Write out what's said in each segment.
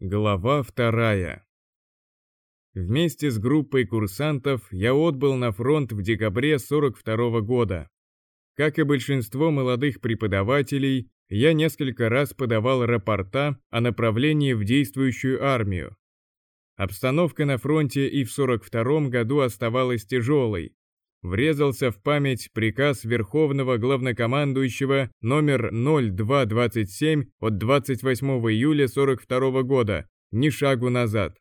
Глава вторая. Вместе с группой курсантов я отбыл на фронт в декабре 42 -го года. Как и большинство молодых преподавателей, я несколько раз подавал рапорта о направлении в действующую армию. Обстановка на фронте и в 42 году оставалась тяжелой. Врезался в память приказ Верховного Главнокомандующего номер 0227 от 28 июля 42 года «Ни шагу назад».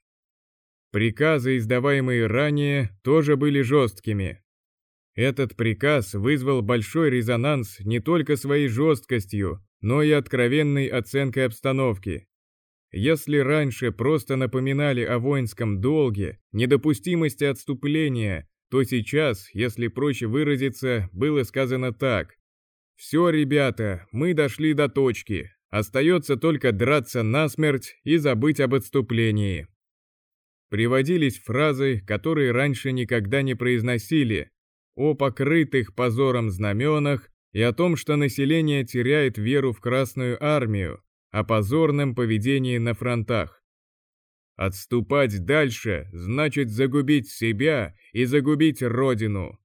Приказы, издаваемые ранее, тоже были жесткими. Этот приказ вызвал большой резонанс не только своей жесткостью, но и откровенной оценкой обстановки. Если раньше просто напоминали о воинском долге, недопустимости отступления, то сейчас, если проще выразиться, было сказано так. «Все, ребята, мы дошли до точки. Остается только драться насмерть и забыть об отступлении». Приводились фразы, которые раньше никогда не произносили, о покрытых позором знаменах и о том, что население теряет веру в Красную Армию, о позорном поведении на фронтах. Отступать дальше значит загубить себя и загубить Родину.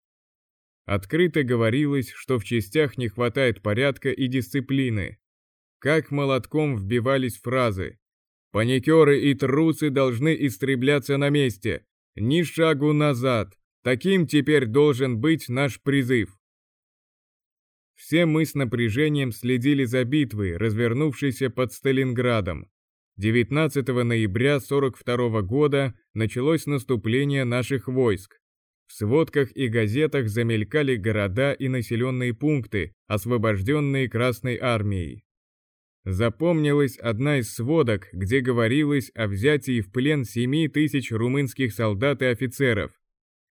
Открыто говорилось, что в частях не хватает порядка и дисциплины. Как молотком вбивались фразы. Паникеры и трусы должны истребляться на месте. Ни шагу назад. Таким теперь должен быть наш призыв. Все мы с напряжением следили за битвой, развернувшейся под Сталинградом. 19 ноября 42 года началось наступление наших войск. В сводках и газетах замелькали города и населенные пункты, освобожденные Красной Армией. Запомнилась одна из сводок, где говорилось о взятии в плен 7 тысяч румынских солдат и офицеров,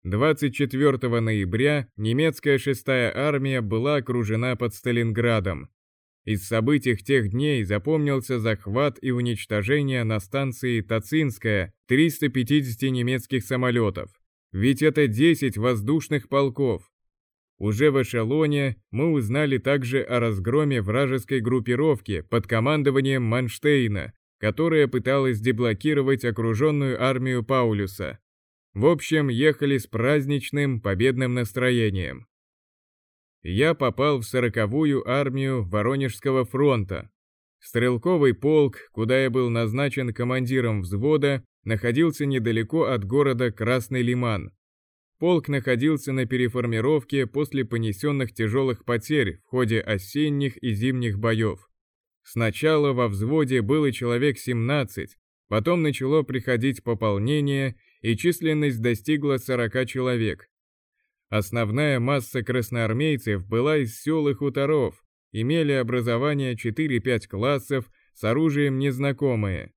24 ноября немецкая шестая армия была окружена под Сталинградом. Из событий тех дней запомнился захват и уничтожение на станции Тацинская 350 немецких самолетов. Ведь это 10 воздушных полков. Уже в эшелоне мы узнали также о разгроме вражеской группировки под командованием Манштейна, которая пыталась деблокировать окруженную армию Паулюса. В общем, ехали с праздничным победным настроением. Я попал в сороковую армию Воронежского фронта. Стрелковый полк, куда я был назначен командиром взвода, находился недалеко от города Красный Лиман. Полк находился на переформировке после понесенных тяжелых потерь в ходе осенних и зимних боев. Сначала во взводе было человек 17, потом начало приходить пополнение, и численность достигла 40 человек. Основная масса красноармейцев была из сел и хуторов, имели образование 4-5 классов с оружием незнакомые.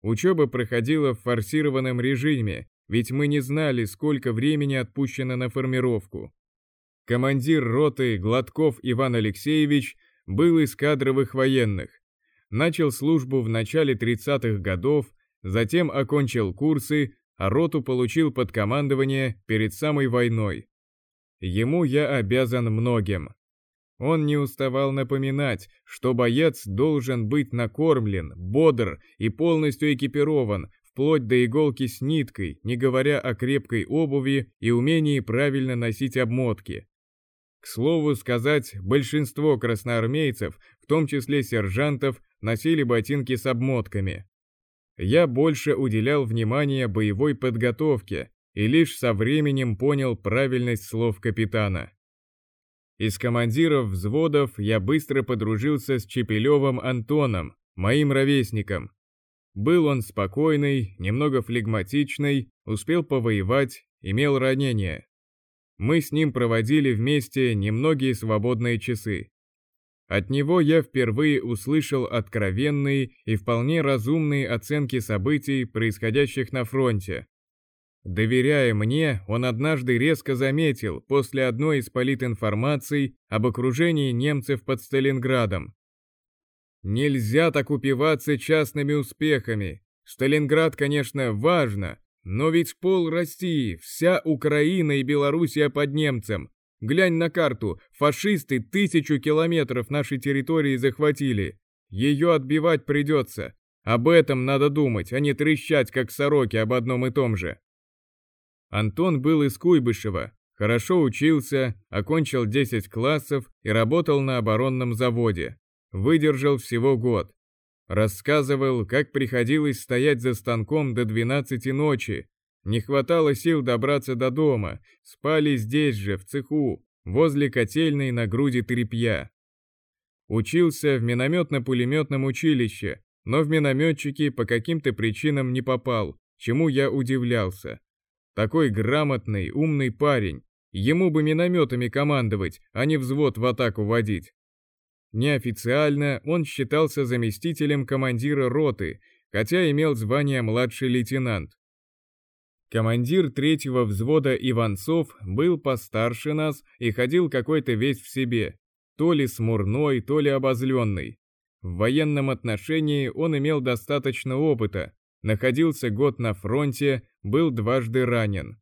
Учеба проходила в форсированном режиме, ведь мы не знали, сколько времени отпущено на формировку. Командир роты Гладков Иван Алексеевич был из кадровых военных. Начал службу в начале 30-х годов, затем окончил курсы, а роту получил под командование перед самой войной. Ему я обязан многим. Он не уставал напоминать, что боец должен быть накормлен, бодр и полностью экипирован, вплоть до иголки с ниткой, не говоря о крепкой обуви и умении правильно носить обмотки. К слову сказать, большинство красноармейцев, в том числе сержантов, носили ботинки с обмотками я больше уделял внимание боевой подготовке и лишь со временем понял правильность слов капитана. Из командиров взводов я быстро подружился с Чепелевым Антоном, моим ровесником. Был он спокойный, немного флегматичный, успел повоевать, имел ранения. Мы с ним проводили вместе немногие свободные часы. От него я впервые услышал откровенные и вполне разумные оценки событий, происходящих на фронте. Доверяя мне, он однажды резко заметил после одной из политинформаций об окружении немцев под Сталинградом. Нельзя так упиваться частными успехами. Сталинград, конечно, важно, но ведь пол России, вся Украина и Белоруссия под немцем. Глянь на карту, фашисты тысячу километров нашей территории захватили. Ее отбивать придется. Об этом надо думать, а не трещать, как сороки об одном и том же. Антон был из Куйбышева, хорошо учился, окончил 10 классов и работал на оборонном заводе. Выдержал всего год. Рассказывал, как приходилось стоять за станком до 12 ночи. Не хватало сил добраться до дома, спали здесь же, в цеху, возле котельной на груди тряпья. Учился в минометно-пулеметном училище, но в минометчики по каким-то причинам не попал, чему я удивлялся. Такой грамотный, умный парень, ему бы минометами командовать, а не взвод в атаку водить. Неофициально он считался заместителем командира роты, хотя имел звание младший лейтенант. Командир третьего взвода Иванцов был постарше нас и ходил какой-то весь в себе, то ли смурной, то ли обозленный. В военном отношении он имел достаточно опыта, находился год на фронте, был дважды ранен.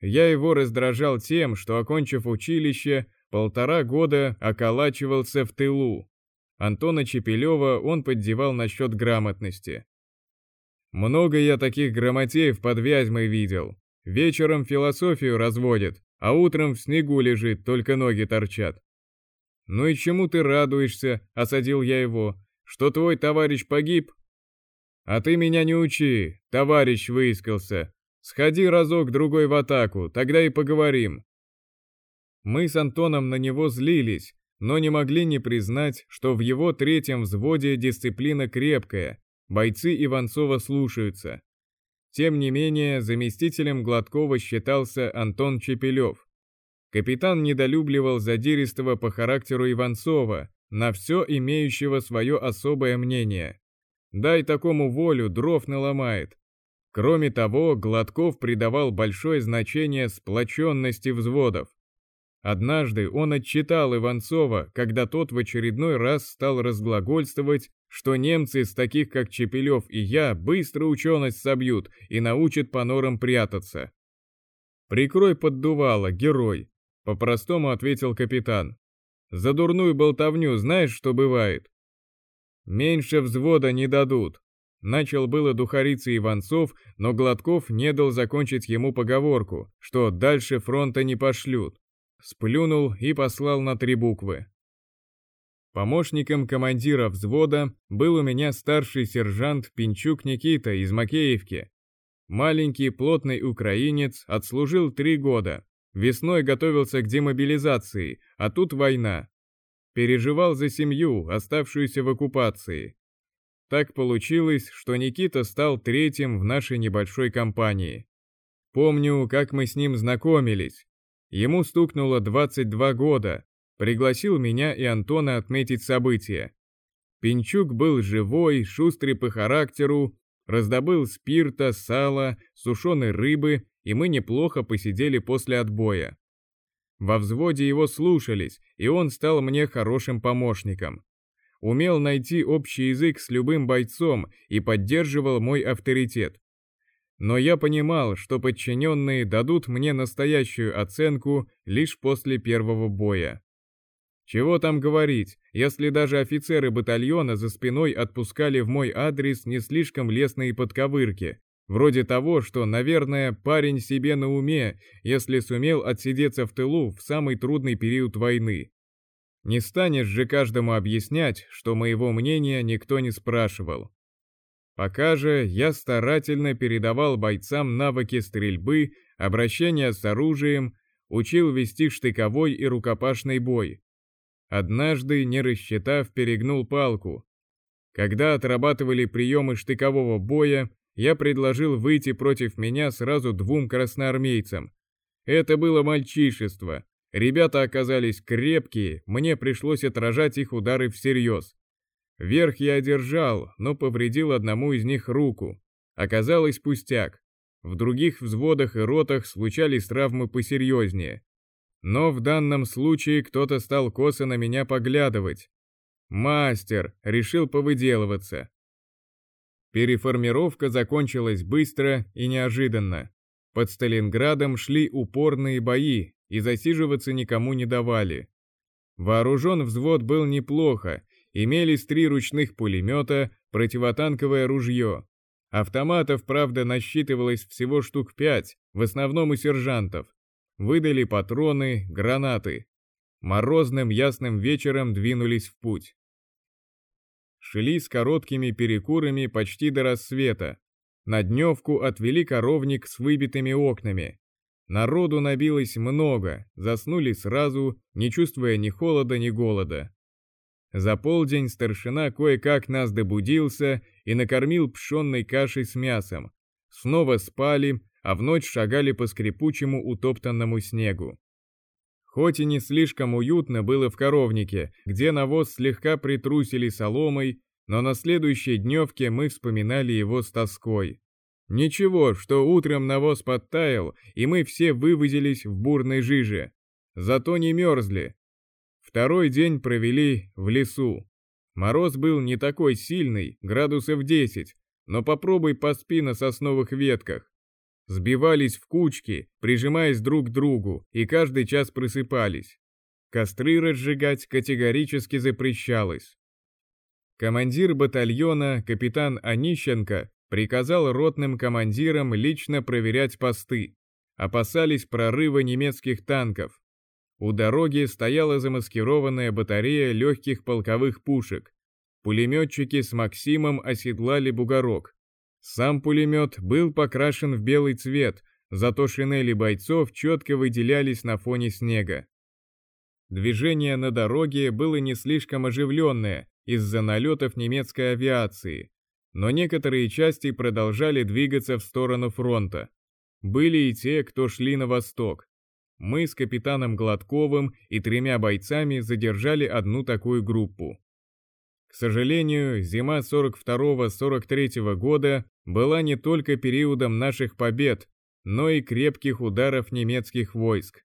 Я его раздражал тем, что, окончив училище, полтора года околачивался в тылу. Антона Чепелева он поддевал насчет грамотности. Много я таких грамотеев под Вязьмой видел. Вечером философию разводит, а утром в снегу лежит, только ноги торчат. «Ну и чему ты радуешься?» — осадил я его. «Что твой товарищ погиб?» «А ты меня не учи, товарищ выискался. Сходи разок-другой в атаку, тогда и поговорим». Мы с Антоном на него злились, но не могли не признать, что в его третьем взводе дисциплина крепкая, бойцы Иванцова слушаются. Тем не менее, заместителем Гладкова считался Антон Чепелев. Капитан недолюбливал задиристого по характеру Иванцова, на все имеющего свое особое мнение. Дай такому волю, дров наломает. Кроме того, Гладков придавал большое значение сплоченности взводов. Однажды он отчитал Иванцова, когда тот в очередной раз стал разглагольствовать, что немцы с таких как Чепелев и я быстро ученость собьют и научат по норам прятаться. «Прикрой поддувало, герой», по-простому ответил капитан. За дурную болтовню знаешь, что бывает? Меньше взвода не дадут. Начал было духариться Иванцов, но Гладков не дал закончить ему поговорку, что дальше фронта не пошлют. Сплюнул и послал на три буквы. Помощником командира взвода был у меня старший сержант Пинчук Никита из Макеевки. Маленький плотный украинец отслужил три года, Весной готовился к демобилизации, а тут война. Переживал за семью, оставшуюся в оккупации. Так получилось, что Никита стал третьим в нашей небольшой компании. Помню, как мы с ним знакомились. Ему стукнуло 22 года. Пригласил меня и Антона отметить событие. Пинчук был живой, шустрый по характеру, раздобыл спирта, сала, сушеной рыбы и мы неплохо посидели после отбоя. Во взводе его слушались, и он стал мне хорошим помощником. Умел найти общий язык с любым бойцом и поддерживал мой авторитет. Но я понимал, что подчиненные дадут мне настоящую оценку лишь после первого боя. Чего там говорить, если даже офицеры батальона за спиной отпускали в мой адрес не слишком лестные подковырки, Вроде того, что, наверное, парень себе на уме, если сумел отсидеться в тылу в самый трудный период войны. Не станешь же каждому объяснять, что моего мнения никто не спрашивал. Пока же я старательно передавал бойцам навыки стрельбы, обращения с оружием, учил вести штыковой и рукопашный бой. Однажды, не рассчитав, перегнул палку. Когда отрабатывали приемы штыкового боя, я предложил выйти против меня сразу двум красноармейцам. Это было мальчишество. Ребята оказались крепкие, мне пришлось отражать их удары всерьез. Верх я одержал, но повредил одному из них руку. Оказалось пустяк. В других взводах и ротах случались травмы посерьезнее. Но в данном случае кто-то стал косо на меня поглядывать. Мастер решил повыделываться. Переформировка закончилась быстро и неожиданно. Под Сталинградом шли упорные бои, и засиживаться никому не давали. Вооружен взвод был неплохо, имелись три ручных пулемета, противотанковое ружье. Автоматов, правда, насчитывалось всего штук пять, в основном у сержантов. Выдали патроны, гранаты. Морозным ясным вечером двинулись в путь. Шли с короткими перекурами почти до рассвета. На дневку отвели коровник с выбитыми окнами. Народу набилось много, заснули сразу, не чувствуя ни холода, ни голода. За полдень старшина кое-как нас добудился и накормил пшенной кашей с мясом. Снова спали, а в ночь шагали по скрипучему утоптанному снегу. Хоть и не слишком уютно было в коровнике, где навоз слегка притрусили соломой, но на следующей дневке мы вспоминали его с тоской. Ничего, что утром навоз подтаял, и мы все вывозились в бурной жиже. Зато не мерзли, Второй день провели в лесу. Мороз был не такой сильный, градусов 10, но попробуй поспи на сосновых ветках. Сбивались в кучки, прижимаясь друг к другу, и каждый час просыпались. Костры разжигать категорически запрещалось. Командир батальона, капитан Онищенко, приказал ротным командирам лично проверять посты. Опасались прорыва немецких танков. У дороги стояла замаскированная батарея легких полковых пушек. Пулеметчики с Максимом оседлали бугорок. Сам пулемет был покрашен в белый цвет, зато шинели бойцов четко выделялись на фоне снега. Движение на дороге было не слишком оживленное из-за налетов немецкой авиации, но некоторые части продолжали двигаться в сторону фронта. Были и те, кто шли на восток мы с капитаном Гладковым и тремя бойцами задержали одну такую группу. К сожалению, зима 42-43 года была не только периодом наших побед, но и крепких ударов немецких войск.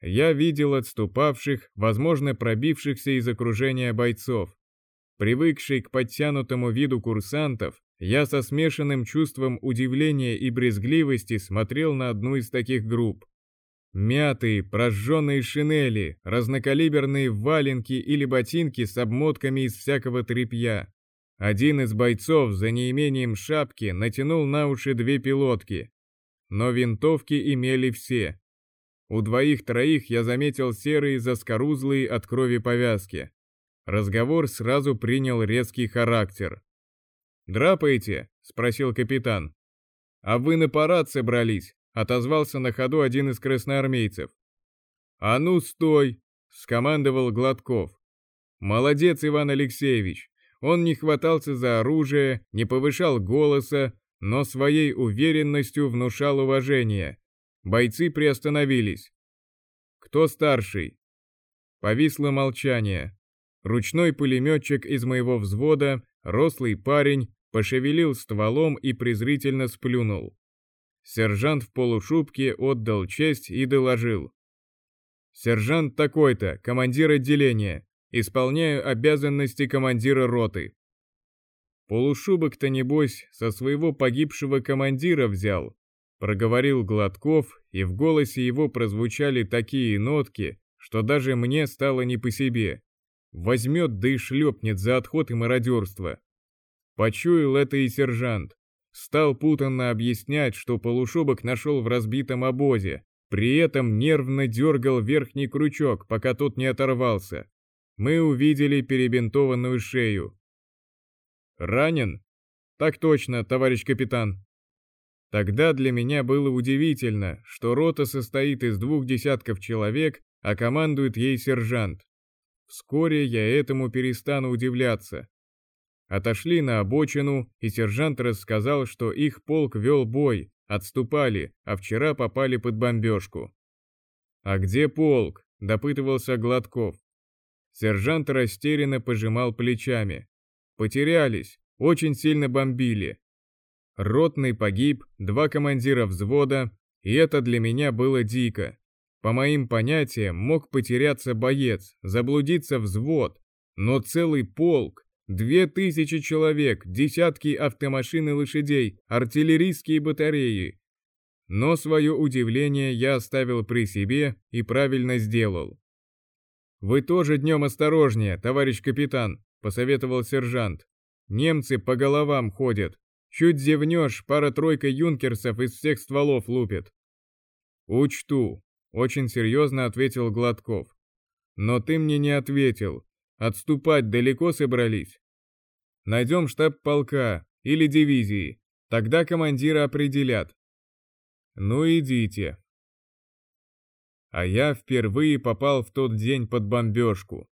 Я видел отступавших, возможно, пробившихся из окружения бойцов. Привыкший к подтянутому виду курсантов, я со смешанным чувством удивления и брезгливости смотрел на одну из таких групп. Мятые, прожженные шинели, разнокалиберные валенки или ботинки с обмотками из всякого тряпья. Один из бойцов за неимением шапки натянул на уши две пилотки. Но винтовки имели все. У двоих-троих я заметил серые заскорузлые от крови повязки. Разговор сразу принял резкий характер. «Драпаете?» — спросил капитан. «А вы на парад собрались?» Отозвался на ходу один из красноармейцев. «А ну, стой!» — скомандовал Гладков. «Молодец, Иван Алексеевич! Он не хватался за оружие, не повышал голоса, но своей уверенностью внушал уважение. Бойцы приостановились. «Кто старший?» Повисло молчание. Ручной пулеметчик из моего взвода, рослый парень, пошевелил стволом и презрительно сплюнул. Сержант в полушубке отдал честь и доложил. «Сержант такой-то, командир отделения. Исполняю обязанности командира роты». «Полушубок-то, небось, со своего погибшего командира взял», проговорил Гладков, и в голосе его прозвучали такие нотки, что даже мне стало не по себе. Возьмет да и шлепнет за отход и мародерство. Почуял это и сержант. Стал путанно объяснять, что полушубок нашел в разбитом обозе, при этом нервно дергал верхний крючок, пока тот не оторвался. Мы увидели перебинтованную шею. «Ранен?» «Так точно, товарищ капитан». Тогда для меня было удивительно, что рота состоит из двух десятков человек, а командует ей сержант. Вскоре я этому перестану удивляться. Отошли на обочину, и сержант рассказал, что их полк вел бой, отступали, а вчера попали под бомбежку. «А где полк?» – допытывался Гладков. Сержант растерянно пожимал плечами. «Потерялись, очень сильно бомбили. Ротный погиб, два командира взвода, и это для меня было дико. По моим понятиям, мог потеряться боец, заблудиться взвод, но целый полк, Две тысячи человек, десятки автомашин и лошадей, артиллерийские батареи. Но свое удивление я оставил при себе и правильно сделал. «Вы тоже днем осторожнее, товарищ капитан», — посоветовал сержант. Немцы по головам ходят. Чуть зевнешь, пара-тройка юнкерсов из всех стволов лупит. Учту, очень серьезно ответил Гладков. Но ты мне не ответил. Отступать далеко собрались? Найдем штаб полка или дивизии. Тогда командира определят. Ну идите. А я впервые попал в тот день под бомбежку.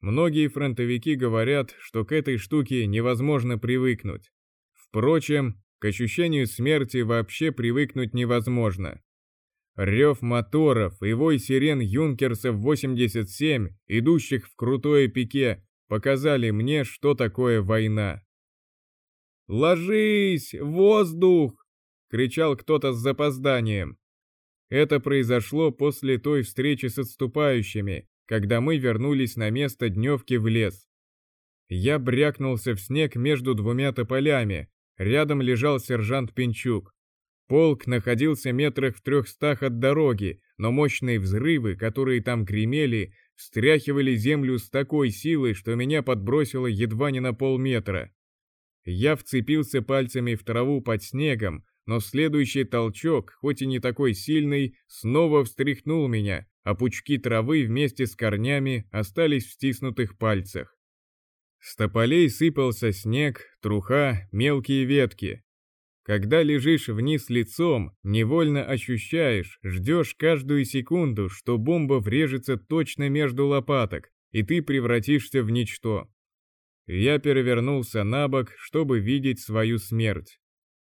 Многие фронтовики говорят, что к этой штуке невозможно привыкнуть. Впрочем, к ощущению смерти вообще привыкнуть невозможно. Рев моторов и вой сирен юнкерсов 87, идущих в крутое пике, показали мне, что такое война. «Ложись! Воздух!» — кричал кто-то с запозданием. Это произошло после той встречи с отступающими, когда мы вернулись на место дневки в лес. Я брякнулся в снег между двумя тополями, рядом лежал сержант Пинчук. Полк находился метрах в трехстах от дороги, но мощные взрывы, которые там гремели, встряхивали землю с такой силой, что меня подбросило едва не на полметра. Я вцепился пальцами в траву под снегом, но следующий толчок, хоть и не такой сильный, снова встряхнул меня, а пучки травы вместе с корнями остались в стиснутых пальцах. С тополей сыпался снег, труха, мелкие ветки. Когда лежишь вниз лицом, невольно ощущаешь, ждешь каждую секунду, что бомба врежется точно между лопаток, и ты превратишься в ничто. Я перевернулся на бок, чтобы видеть свою смерть.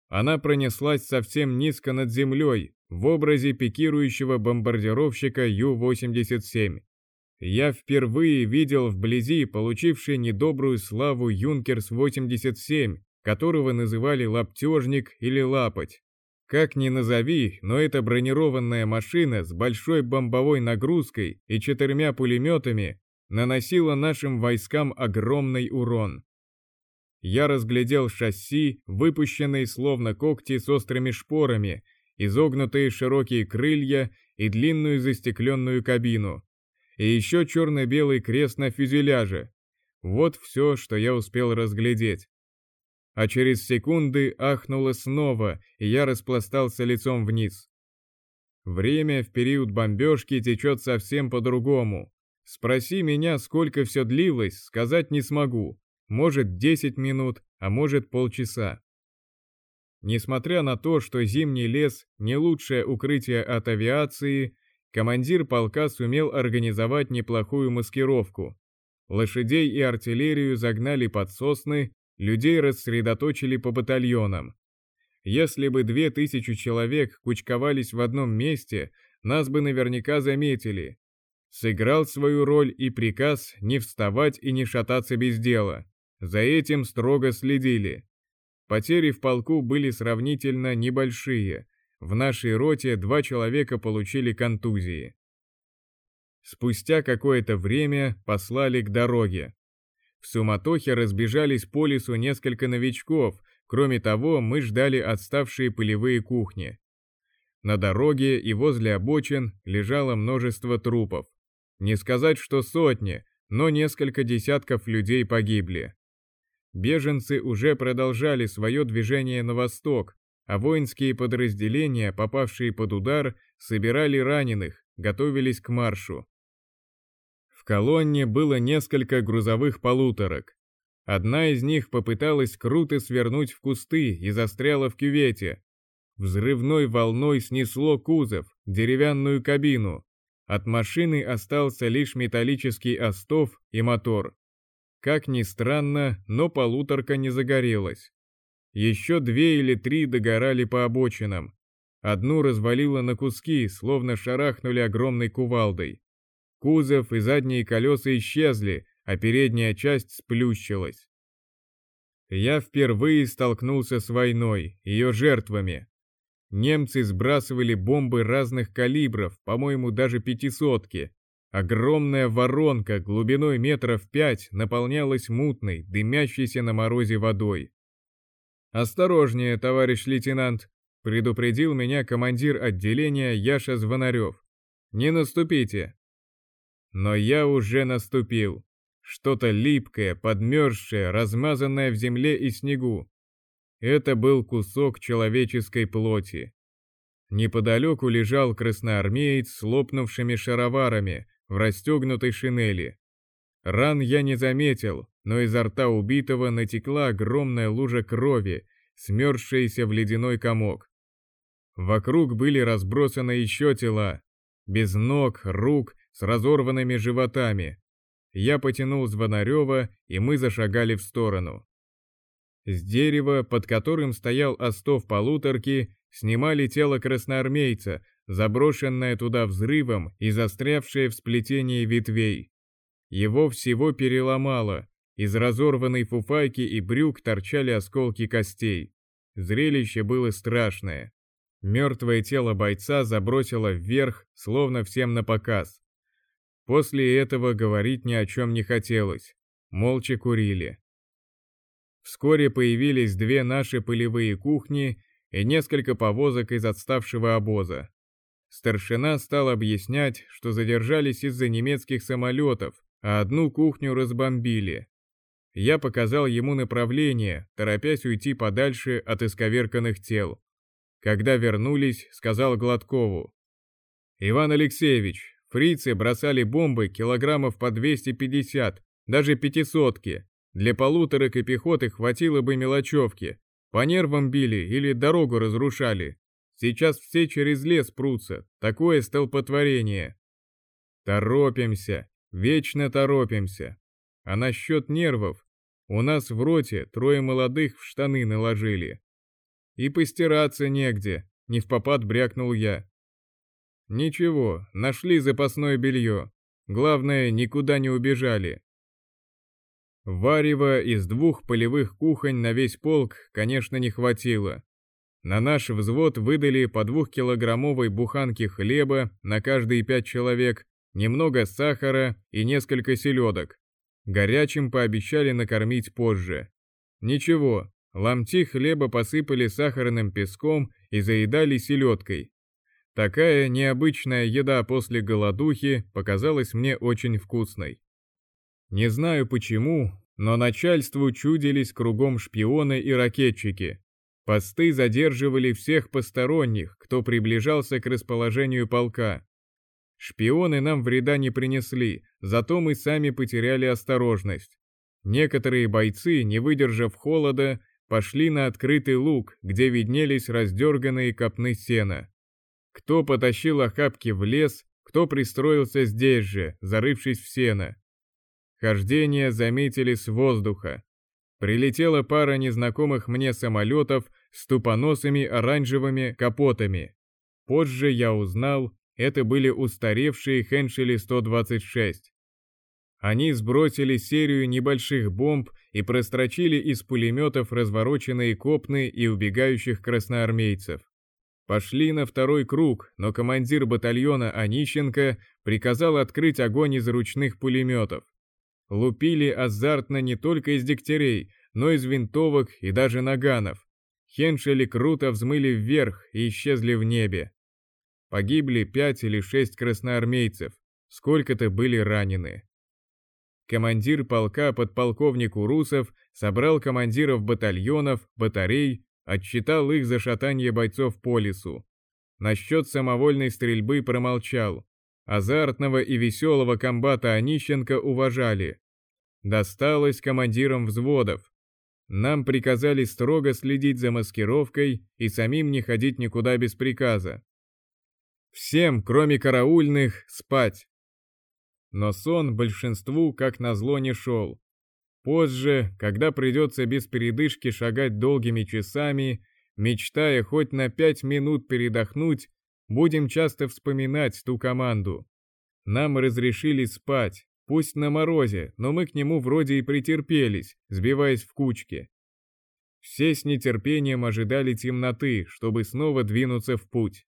Она пронеслась совсем низко над землей, в образе пикирующего бомбардировщика Ю-87. Я впервые видел вблизи получивший недобрую славу Юнкерс-87, которого называли лаптежник или лапоть. Как ни назови, но эта бронированная машина с большой бомбовой нагрузкой и четырьмя пулеметами наносила нашим войскам огромный урон. Я разглядел шасси, выпущенные словно когти с острыми шпорами, изогнутые широкие крылья и длинную застекленную кабину. И еще черно-белый крест на фюзеляже. Вот все, что я успел разглядеть. А через секунды ахнуло снова, и я распластался лицом вниз. Время в период бомбежки течет совсем по-другому. Спроси меня, сколько все длилось, сказать не смогу. Может 10 минут, а может полчаса. Несмотря на то, что зимний лес не лучшее укрытие от авиации, командир полка сумел организовать неплохую маскировку. Лошадей и артиллерию загнали под сосны, людей рассредоточили по батальонам. Если бы две тысячи человек кучковались в одном месте, нас бы наверняка заметили. Сыграл свою роль и приказ не вставать и не шататься без дела. За этим строго следили. Потери в полку были сравнительно небольшие. В нашей роте два человека получили контузии. Спустя какое-то время послали к дороге. В суматохе разбежались по лесу несколько новичков, кроме того, мы ждали отставшие пылевые кухни. На дороге и возле обочин лежало множество трупов. Не сказать, что сотни, но несколько десятков людей погибли. Беженцы уже продолжали свое движение на восток, а воинские подразделения, попавшие под удар, собирали раненых, готовились к маршу. В колонне было несколько грузовых полуторок. Одна из них попыталась круто свернуть в кусты и застряла в кювете. Взрывной волной снесло кузов, деревянную кабину. От машины остался лишь металлический остов и мотор. Как ни странно, но полуторка не загорелась. Еще две или три догорали по обочинам. Одну развалило на куски, словно шарахнули огромной кувалдой. Кузов и задние колеса исчезли, а передняя часть сплющилась. Я впервые столкнулся с войной, ее жертвами. Немцы сбрасывали бомбы разных калибров, по-моему, даже пятисотки, Огромная воронка глубиной метров пять наполнялась мутной, дымящейся на морозе водой. «Осторожнее, товарищ лейтенант», — предупредил меня командир отделения Яша Звонарев. «Не наступите». Но я уже наступил. что-то липкое, подмерзшее, размазанное в земле и снегу. Это был кусок человеческой плоти. Неподалеку лежал красноармеец с лопнувшими шароварами в расстегнутой шинели. Ран я не заметил, но изо рта убитого натекла огромная лужа крови, смерзшаяся в ледяной комок. Вокруг были разбросаны еще тела, без ног, рук, с разорванными животами. Я потянул Звонарева, и мы зашагали в сторону. С дерева, под которым стоял остов полуторки, снимали тело красноармейца, заброшенное туда взрывом и застрявшее в сплетении ветвей. Его всего переломало, из разорванной фуфайки и брюк торчали осколки костей. Зрелище было страшное. Мертвое тело бойца забросило вверх, словно всем на показ. После этого говорить ни о чем не хотелось. Молча курили. Вскоре появились две наши полевые кухни и несколько повозок из отставшего обоза. Старшина стал объяснять, что задержались из-за немецких самолетов, а одну кухню разбомбили. Я показал ему направление, торопясь уйти подальше от исковерканных тел. Когда вернулись, сказал Гладкову. «Иван Алексеевич, фрицы бросали бомбы килограммов по 250, даже пятисотки. Для полуторок и пехоты хватило бы мелочевки. По нервам били или дорогу разрушали. Сейчас все через лес прутся, такое столпотворение. Торопимся, вечно торопимся. А насчет нервов, у нас в роте трое молодых в штаны наложили. И постираться негде, не в попад брякнул я. Ничего, нашли запасное белье. Главное, никуда не убежали. Варева из двух полевых кухонь на весь полк, конечно, не хватило. На наш взвод выдали по двухкилограммовой буханке хлеба на каждые пять человек, немного сахара и несколько селедок. Горячим пообещали накормить позже. Ничего, Ломти хлеба посыпали сахарным песком и заедали селедкой. Такая необычная еда после голодухи показалась мне очень вкусной. Не знаю почему, но начальству чудились кругом шпионы и ракетчики. Посты задерживали всех посторонних, кто приближался к расположению полка. Шпионы нам вреда не принесли, зато мы сами потеряли осторожность. Некоторые бойцы, не выдержав холода, пошли на открытый луг, где виднелись раздерганные копны сена. Кто потащил охапки в лес, кто пристроился здесь же, зарывшись в сено. Хождение заметили с воздуха. Прилетела пара незнакомых мне самолетов с тупоносыми оранжевыми капотами. Позже я узнал, это были устаревшие Хеншели 126. Они сбросили серию небольших бомб и прострочили из пулеметов развороченные копны и убегающих красноармейцев. Пошли на второй круг, но командир батальона Онищенко приказал открыть огонь из ручных пулеметов. Лупили азартно не только из дегтярей, но из винтовок и даже наганов. Хеншели круто взмыли вверх и исчезли в небе. Погибли пять или шесть красноармейцев, сколько-то были ранены командир полка подполковник Урусов собрал командиров батальонов, батарей, отчитал их за шатание бойцов по лесу. Насчет самовольной стрельбы промолчал. Азартного и веселого комбата Онищенко уважали. Досталось командирам взводов. Нам приказали строго следить за маскировкой и самим не ходить никуда без приказа. Всем, кроме караульных, спать. Но сон большинству, как назло, не шел. Позже, когда придется без передышки шагать долгими часами, мечтая хоть на пять минут передохнуть, будем часто вспоминать ту команду. Нам разрешили спать, пусть на морозе, но мы к нему вроде и претерпелись, сбиваясь в кучки. Все с нетерпением ожидали темноты, чтобы снова двинуться в путь.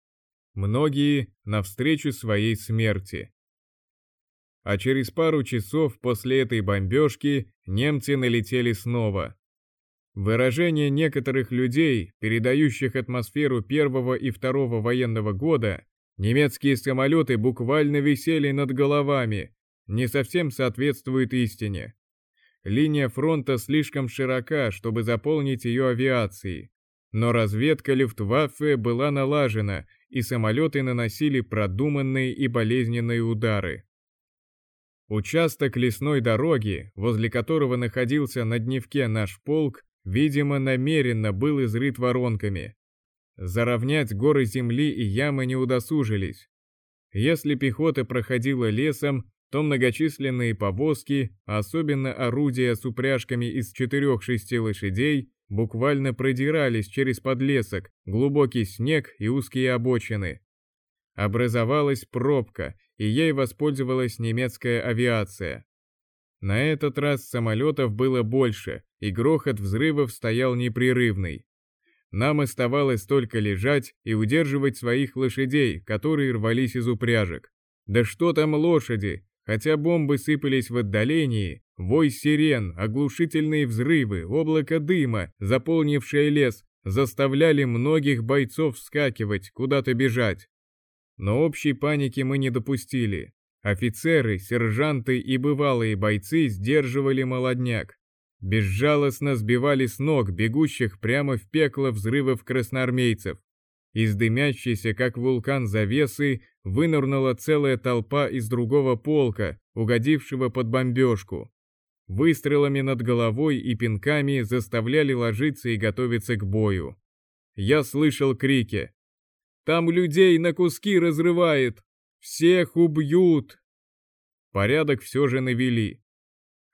Многие навстречу своей смерти а через пару часов после этой бомбежки немцы налетели снова. Выражение некоторых людей, передающих атмосферу первого и второго военного года, немецкие самолеты буквально висели над головами, не совсем соответствует истине. Линия фронта слишком широка, чтобы заполнить ее авиацией. Но разведка Люфтваффе была налажена, и самолеты наносили продуманные и болезненные удары. Участок лесной дороги, возле которого находился на дневке наш полк, видимо, намеренно был изрыт воронками. Заровнять горы земли и ямы не удосужились. Если пехота проходила лесом, то многочисленные повозки, особенно орудия с упряжками из четырех-шести лошадей, буквально продирались через подлесок, глубокий снег и узкие обочины. Образовалась пробка, и ей воспользовалась немецкая авиация. На этот раз самолетов было больше, и грохот взрывов стоял непрерывный. Нам оставалось только лежать и удерживать своих лошадей, которые рвались из упряжек. Да что там лошади, хотя бомбы сыпались в отдалении, вой сирен, оглушительные взрывы, облако дыма, заполнившее лес, заставляли многих бойцов вскакивать, куда-то бежать. Но общей паники мы не допустили. Офицеры, сержанты и бывалые бойцы сдерживали молодняк. Безжалостно сбивали с ног бегущих прямо в пекло взрывов красноармейцев. Из дымящейся, как вулкан завесы, вынырнула целая толпа из другого полка, угодившего под бомбежку. Выстрелами над головой и пинками заставляли ложиться и готовиться к бою. Я слышал крики там людей на куски разрывает! Всех убьют!» Порядок все же навели.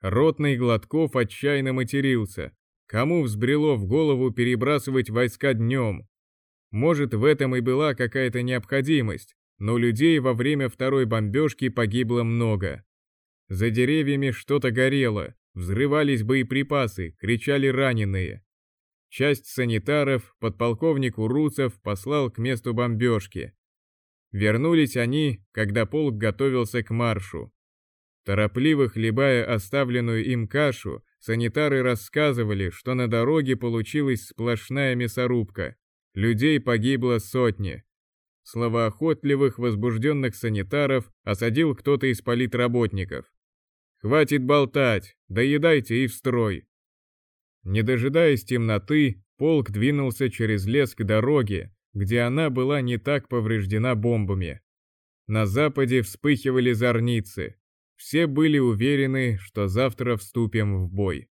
Ротный Гладков отчаянно матерился. Кому взбрело в голову перебрасывать войска днем? Может, в этом и была какая-то необходимость, но людей во время второй бомбежки погибло много. За деревьями что-то горело, взрывались боеприпасы, кричали раненые. Часть санитаров подполковник Уруцев послал к месту бомбежки. Вернулись они, когда полк готовился к маршу. Торопливо хлебая оставленную им кашу, санитары рассказывали, что на дороге получилась сплошная мясорубка. Людей погибло сотни. Словоохотливых, возбужденных санитаров осадил кто-то из политработников. «Хватит болтать, доедайте и в строй. Не дожидаясь темноты, полк двинулся через лес к дороге, где она была не так повреждена бомбами. На западе вспыхивали зорницы. Все были уверены, что завтра вступим в бой.